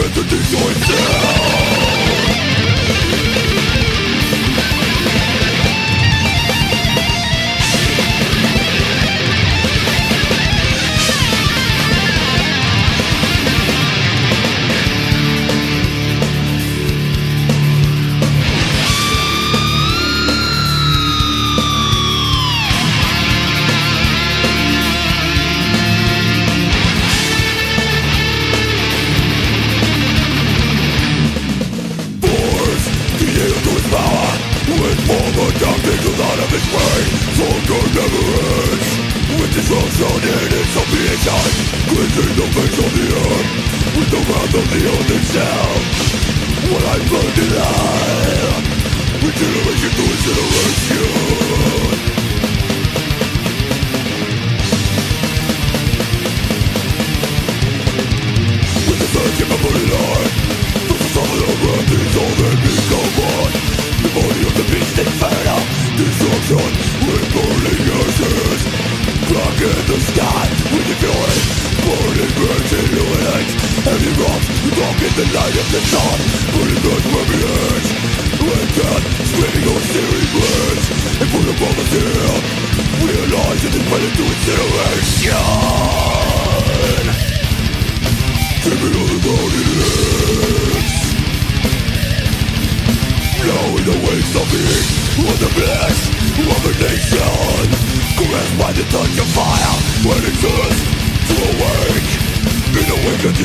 get the design down the bliss of a nation. Caressed by the touch of fire When it turns to awake. In a wicked to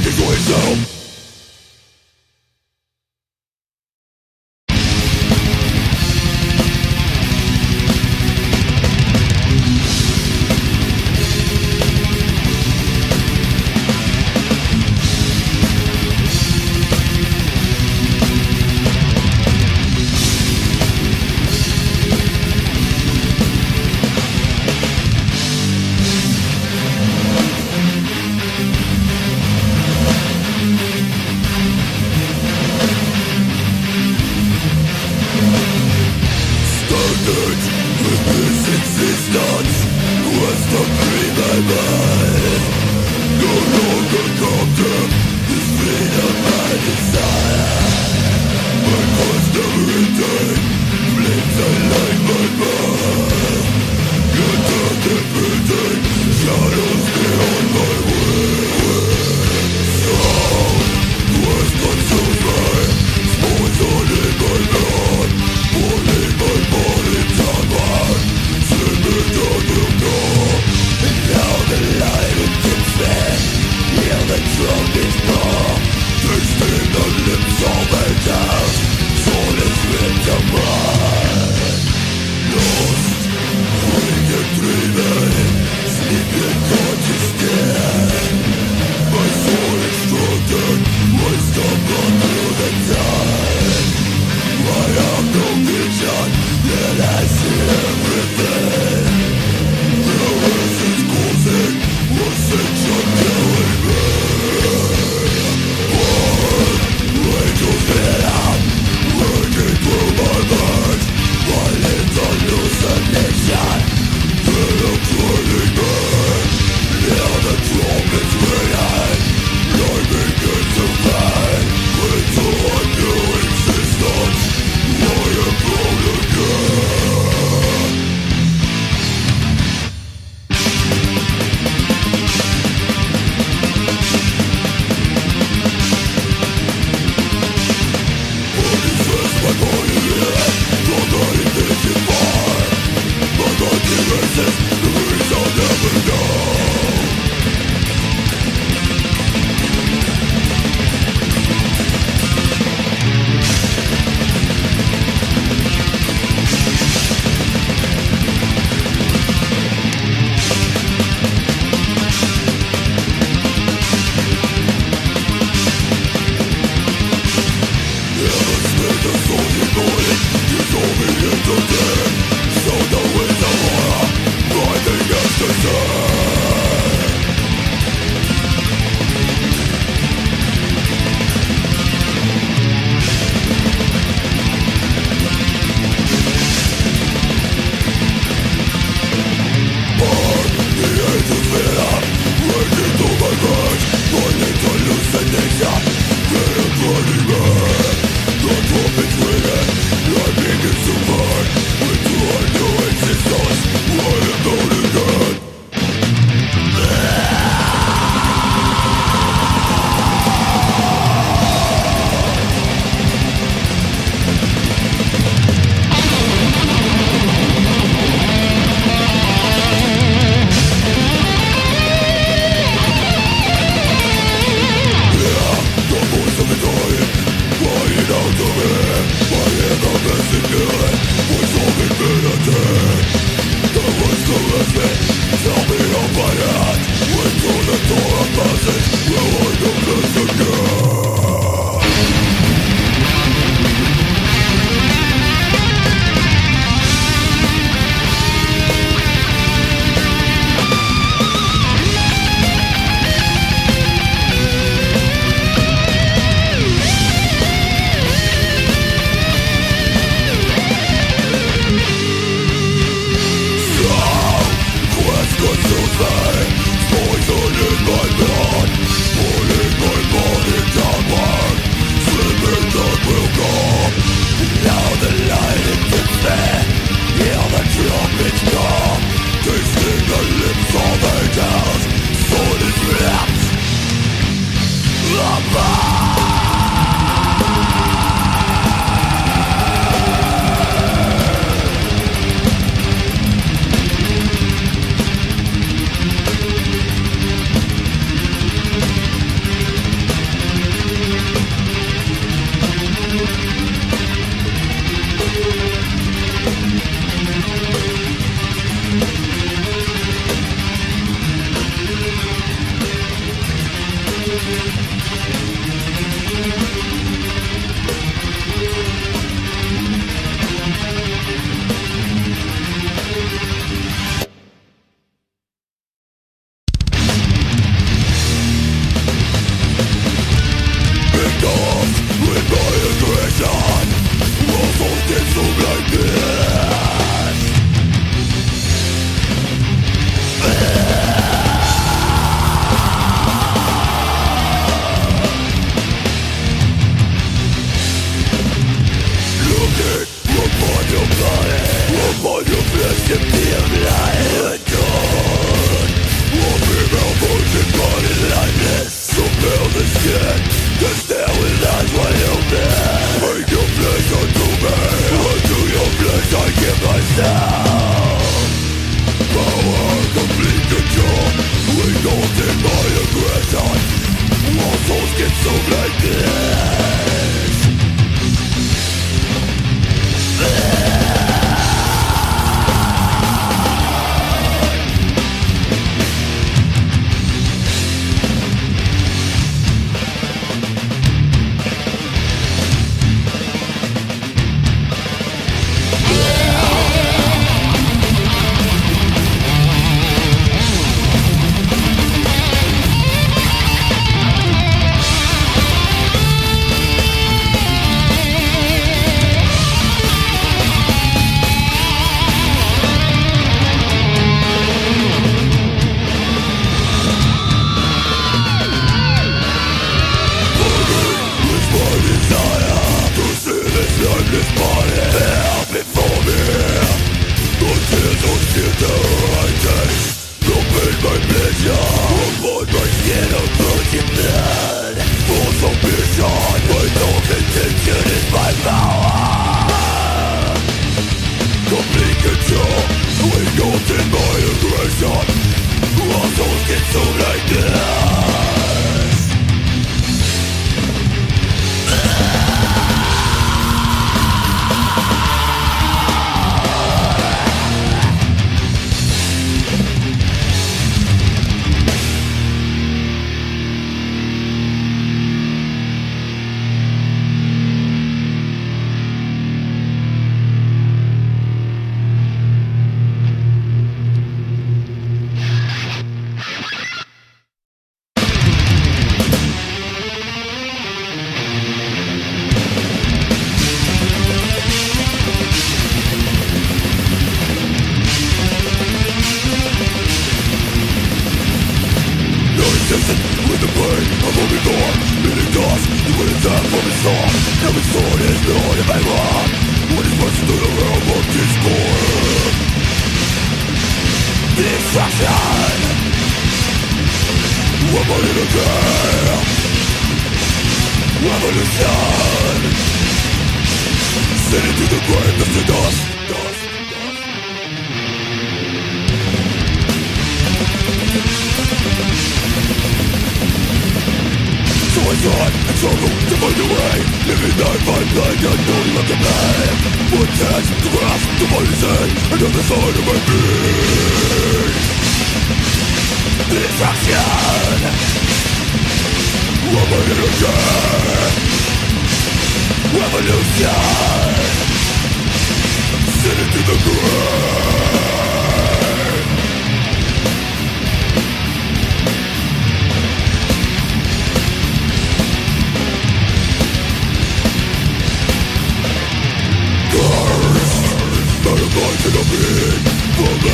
the being, the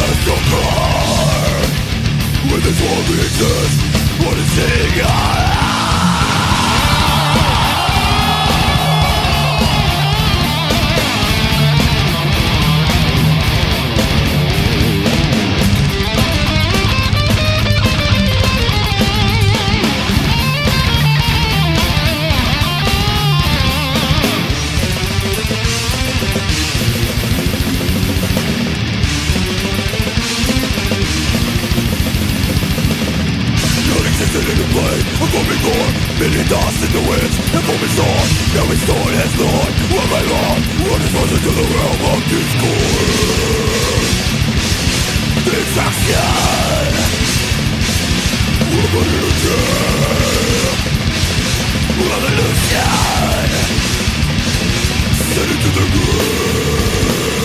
With exists, what is he? I Now his soul has gone my love What is fallen the realm of discord Revolution Revolution Send it to the grave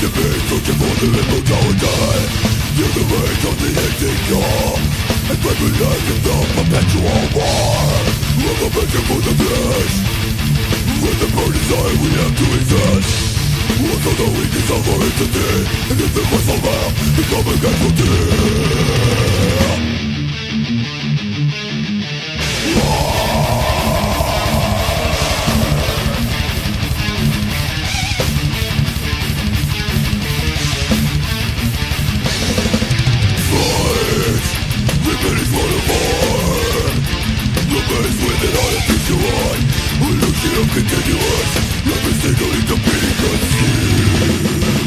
to be such a more than evil now and die You're the rage of the ending call And my life is the perpetual war I'm a victim for the flesh With the burning eye we have to exist What's on the weakness of our entity And if it was a map, become a casualty that I have to on A look that I'm continuous Never single in the beating of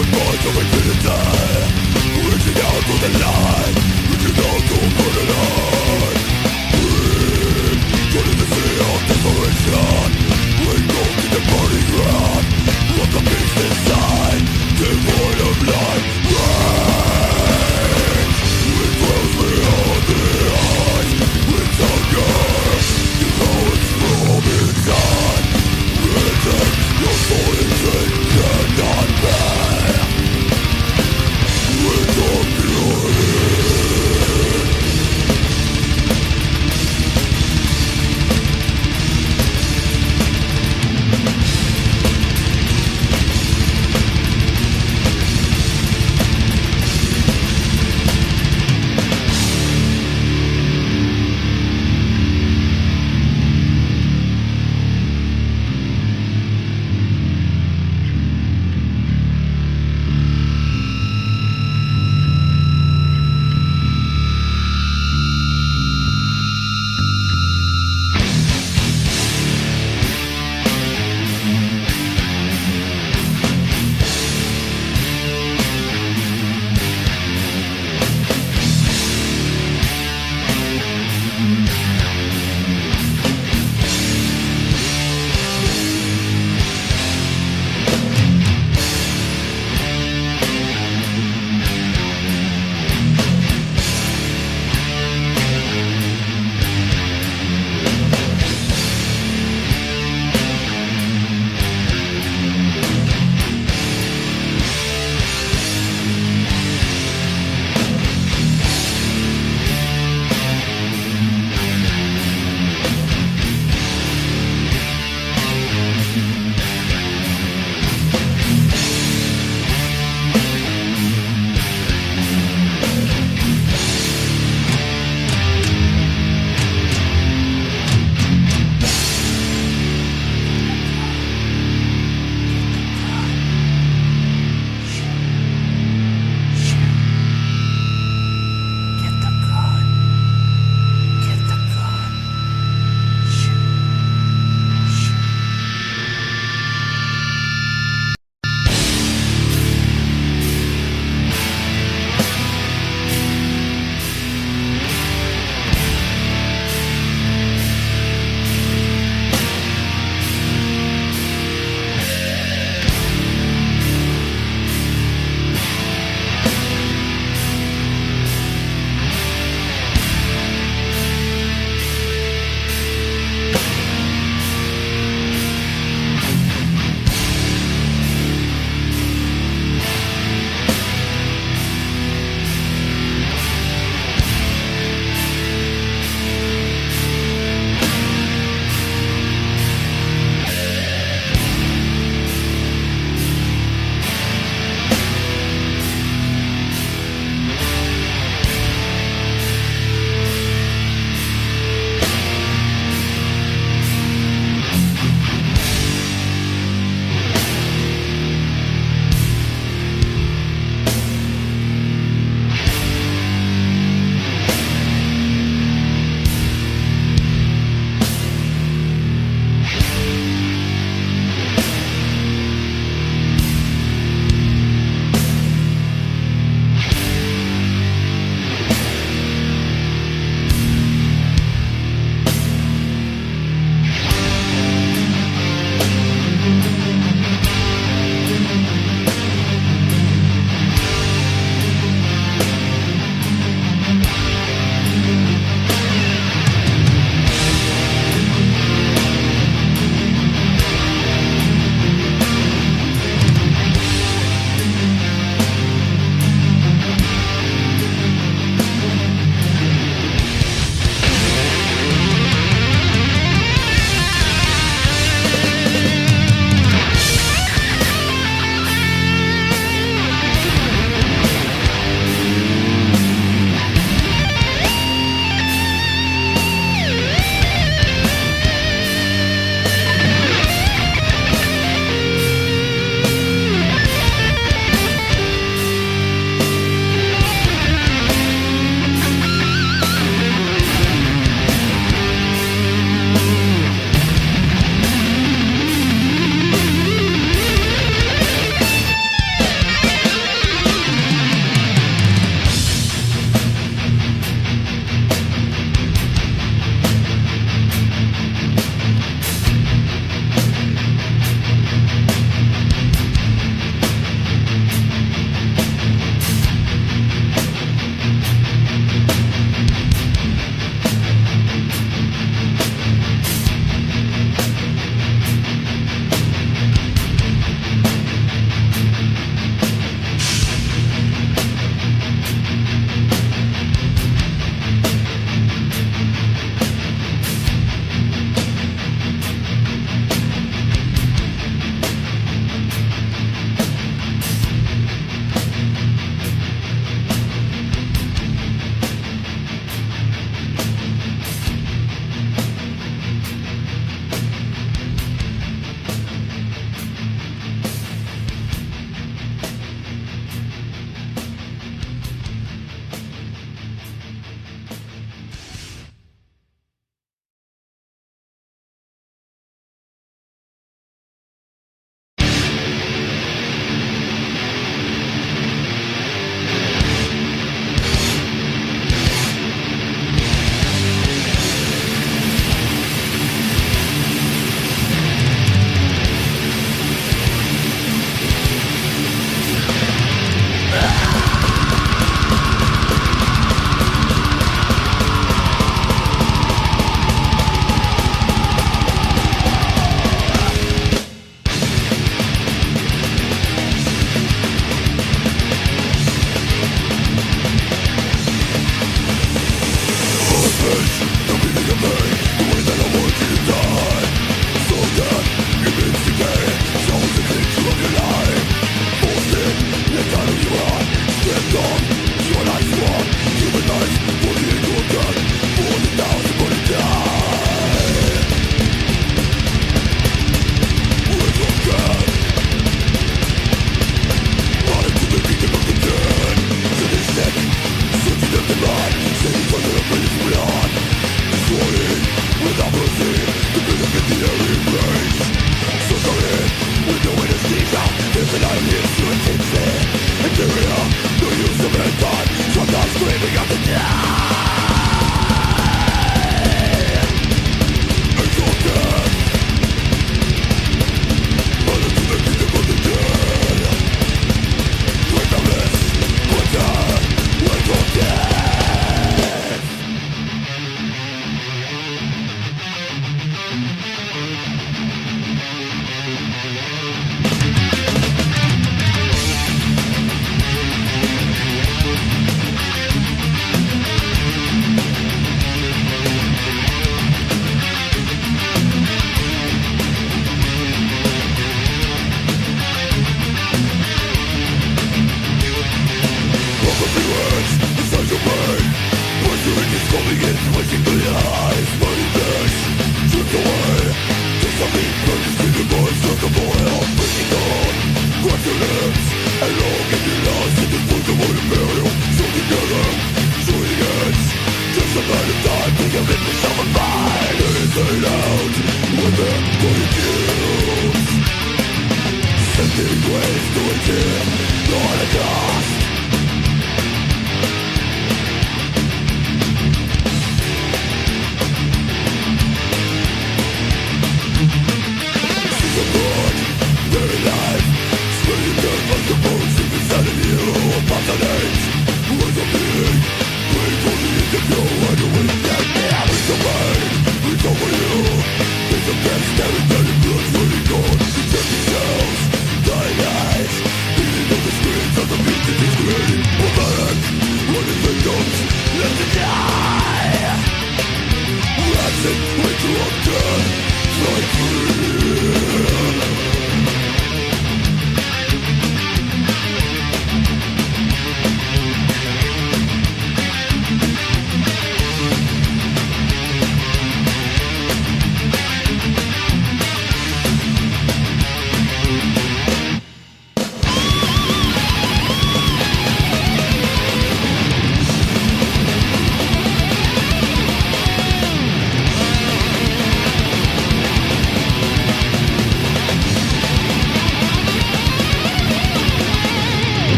goodbye to infinity Reaching out for the light